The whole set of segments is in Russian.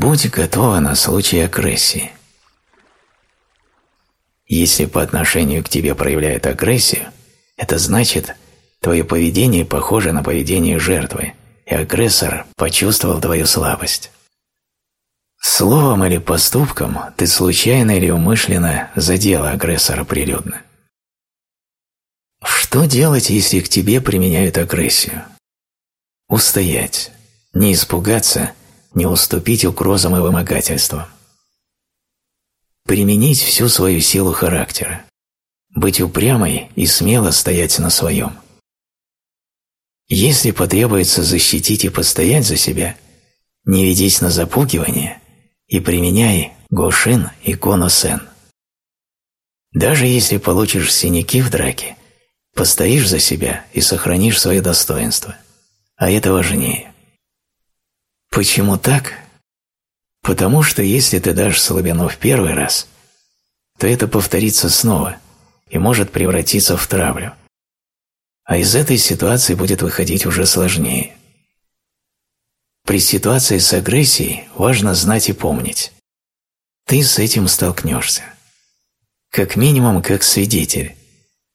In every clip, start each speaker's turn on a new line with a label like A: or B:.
A: Будь готова на случай агрессии. Если по отношению к тебе проявляют агрессию, это значит, твое поведение похоже на поведение жертвы, и агрессор почувствовал твою слабость. Словом или поступком ты случайно или умышленно задела агрессора прилюдно. Что делать, если к тебе применяют агрессию? Устоять, не испугаться, не уступить угрозам и вымогательствам. Применить всю свою силу характера, быть упрямой и смело стоять на своем. Если потребуется защитить и постоять за себя, не ведись на запугивание и применяй гошин и конусен. Даже если получишь синяки в драке, постоишь за себя и сохранишь свое достоинство, а это важнее. Почему так? Потому что если ты дашь слабину в первый раз, то это повторится снова и может превратиться в травлю. А из этой ситуации будет выходить уже сложнее. При ситуации с агрессией важно знать и помнить. Ты с этим столкнешься. Как минимум, как свидетель.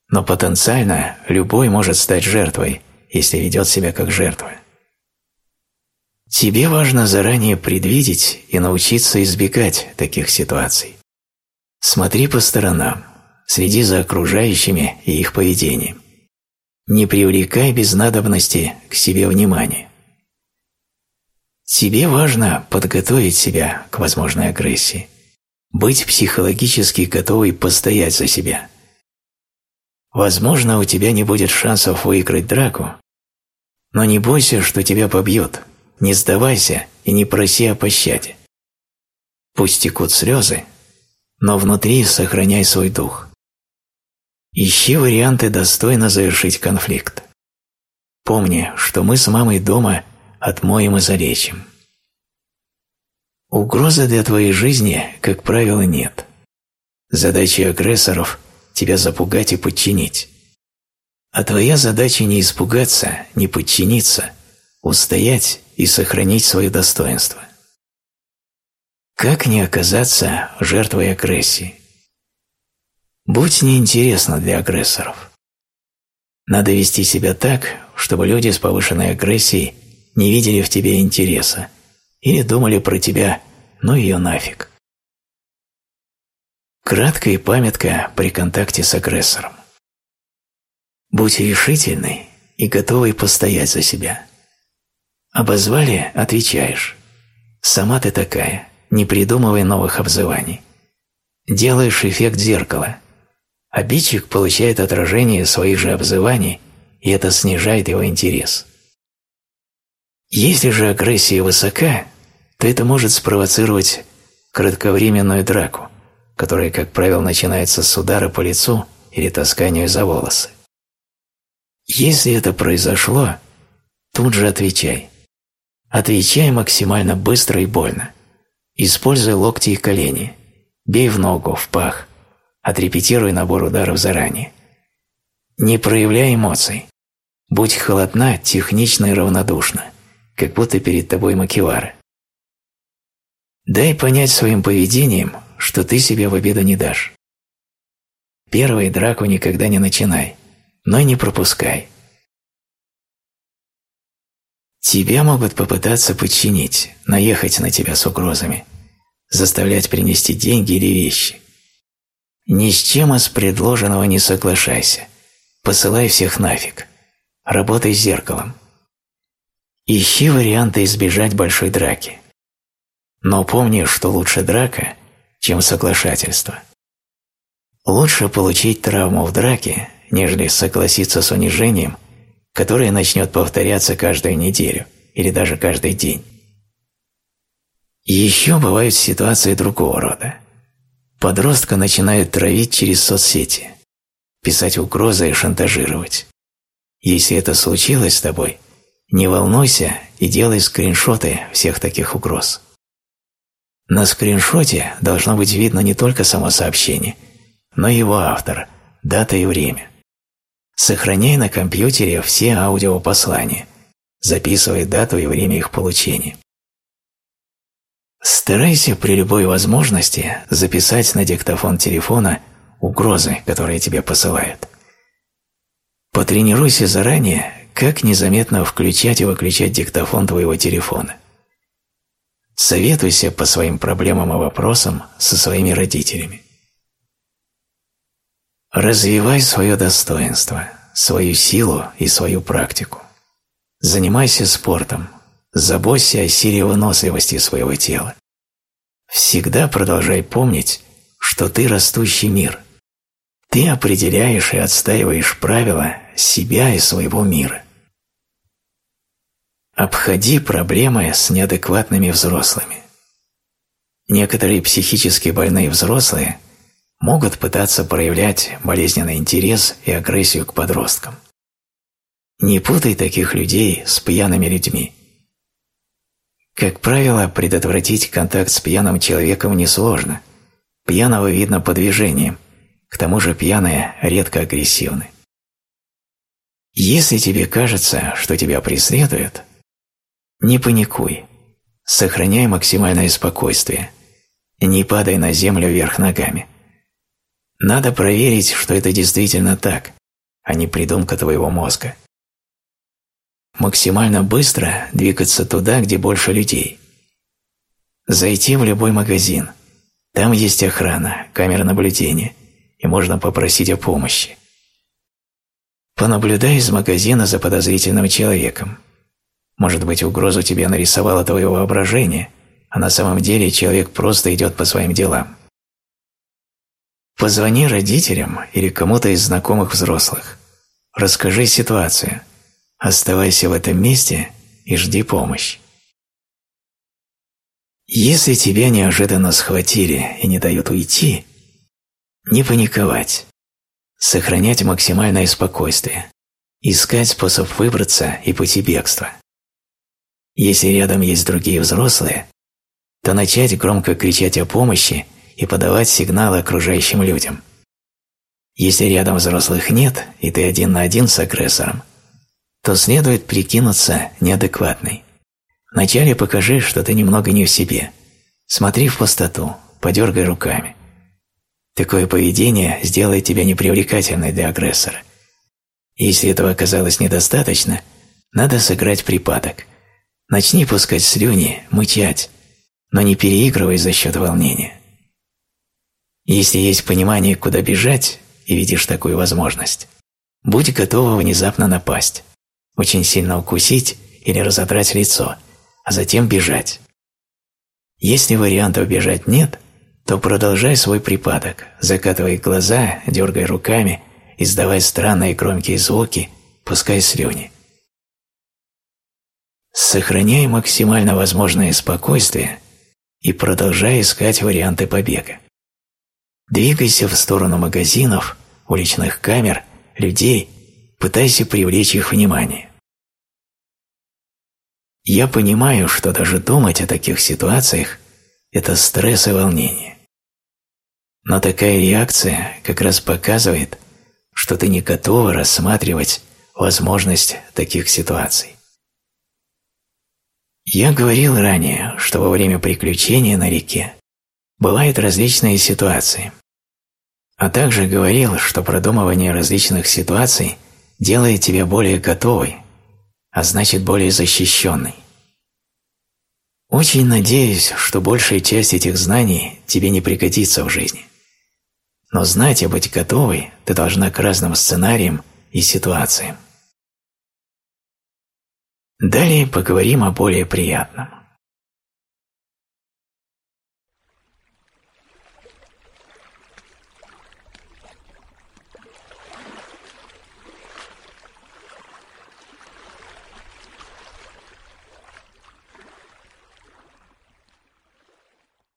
A: Но потенциально любой может стать жертвой, если ведет себя как жертва. Тебе важно заранее предвидеть и научиться избегать таких ситуаций. Смотри по сторонам, следи за окружающими и их поведением. Не привлекай без надобности к себе внимания. Тебе важно подготовить себя к возможной агрессии, быть психологически готовой постоять за себя. Возможно, у тебя не будет шансов выиграть драку, но не бойся, что тебя побьют – не сдавайся и не проси о пощаде. Пусть текут слезы, но внутри сохраняй свой дух. Ищи варианты достойно завершить конфликт. Помни, что мы с мамой дома отмоем и залечим. Угрозы для твоей жизни, как правило, нет. Задача агрессоров – тебя запугать и подчинить. А твоя задача не испугаться, не подчиниться, устоять и сохранить свое достоинство. Как не оказаться жертвой агрессии? Будь неинтересно для агрессоров. Надо вести себя так, чтобы люди с повышенной агрессией не видели в тебе интереса или думали про тебя «ну ее нафиг». Краткая памятка при контакте с агрессором. Будь решительной и готовой постоять за себя. Обозвали – отвечаешь. Сама ты такая, не придумывай новых обзываний. Делаешь эффект зеркала. Обидчик получает отражение своих же обзываний, и это снижает его интерес. Если же агрессия высока, то это может спровоцировать кратковременную драку, которая, как правило, начинается с удара по лицу или тасканию за волосы. Если это произошло, тут же отвечай – Отвечай максимально быстро и больно. Используй локти и колени. Бей в ногу, в пах. Отрепетируй набор ударов заранее. Не проявляй эмоций. Будь холодна, технична и равнодушна, как будто перед тобой макевары. Дай понять своим поведением, что ты себе в обиду не дашь. Первый драку никогда не начинай, но и не пропускай. Тебя могут попытаться подчинить, наехать на тебя с угрозами, заставлять принести деньги или вещи. Ни с чем из предложенного не соглашайся. Посылай всех нафиг. Работай с зеркалом. Ищи варианты избежать большой драки. Но помни, что лучше драка, чем соглашательство. Лучше получить травму в драке, нежели согласиться с унижением которое начнет повторяться каждую неделю или даже каждый день. еще бывают ситуации другого рода. Подростка начинают травить через соцсети, писать угрозы и шантажировать. Если это случилось с тобой, не волнуйся и делай скриншоты всех таких угроз. На скриншоте должно быть видно не только само сообщение, но и его автор, дата и время. Сохраняй на компьютере все аудиопослания, записывай дату и время их получения. Старайся при любой возможности записать на диктофон телефона угрозы, которые тебе посылают. Потренируйся заранее, как незаметно включать и выключать диктофон твоего телефона. Советуйся по своим проблемам и вопросам со своими родителями. Развивай свое достоинство, свою силу и свою практику. Занимайся спортом, заботься о силе выносливости своего тела. Всегда продолжай помнить, что ты растущий мир. Ты определяешь и отстаиваешь правила себя и своего мира. Обходи проблемы с неадекватными взрослыми. Некоторые психически больные взрослые могут пытаться проявлять болезненный интерес и агрессию к подросткам. Не путай таких людей с пьяными людьми. Как правило, предотвратить контакт с пьяным человеком несложно. Пьяного видно по движениям, к тому же пьяные редко агрессивны. Если тебе кажется, что тебя преследуют, не паникуй, сохраняй максимальное спокойствие, не падай на землю вверх ногами. Надо проверить, что это действительно так, а не придумка твоего мозга максимально быстро двигаться туда, где больше людей. Зайти в любой магазин. Там есть охрана, камера наблюдения, и можно попросить о помощи. Понаблюдай из магазина за подозрительным человеком. Может быть, угрозу тебе нарисовало твое воображение, а на самом деле человек просто идет по своим делам. Позвони родителям или кому-то из знакомых взрослых. Расскажи ситуацию – Оставайся в этом месте и жди помощи. Если тебя неожиданно схватили и не дают уйти, не паниковать, сохранять максимальное спокойствие, искать способ выбраться и пути бегства. Если рядом есть другие взрослые, то начать громко кричать о помощи и подавать сигналы окружающим людям. Если рядом взрослых нет, и ты один на один с агрессором – то следует прикинуться неадекватной. Вначале покажи, что ты немного не в себе. Смотри в пустоту, подергай руками. Такое поведение сделает тебя непривлекательной для агрессора. Если этого оказалось недостаточно, надо сыграть припадок. Начни пускать слюни, мычать, но не переигрывай за счет волнения. Если есть понимание, куда бежать, и видишь такую возможность, будь готова внезапно напасть очень сильно укусить или разодрать лицо, а затем бежать. Если вариантов бежать нет, то продолжай свой припадок, закатывай глаза, дергай руками, издавай странные громкие звуки, пускай слюни. Сохраняй максимально возможное спокойствие и продолжай искать варианты побега. Двигайся в сторону магазинов, уличных камер, людей пытайся привлечь их внимание. Я понимаю, что даже думать о таких ситуациях – это стресс и волнение. Но такая реакция как раз показывает, что ты не готова рассматривать возможность таких ситуаций. Я говорил ранее, что во время приключения на реке бывают различные ситуации, а также говорил, что продумывание различных ситуаций делает тебя более готовой, а значит более защищенной. Очень надеюсь, что большая часть этих знаний тебе не пригодится в жизни. Но знать и быть готовой ты должна к разным сценариям и ситуациям. Далее поговорим о более приятном.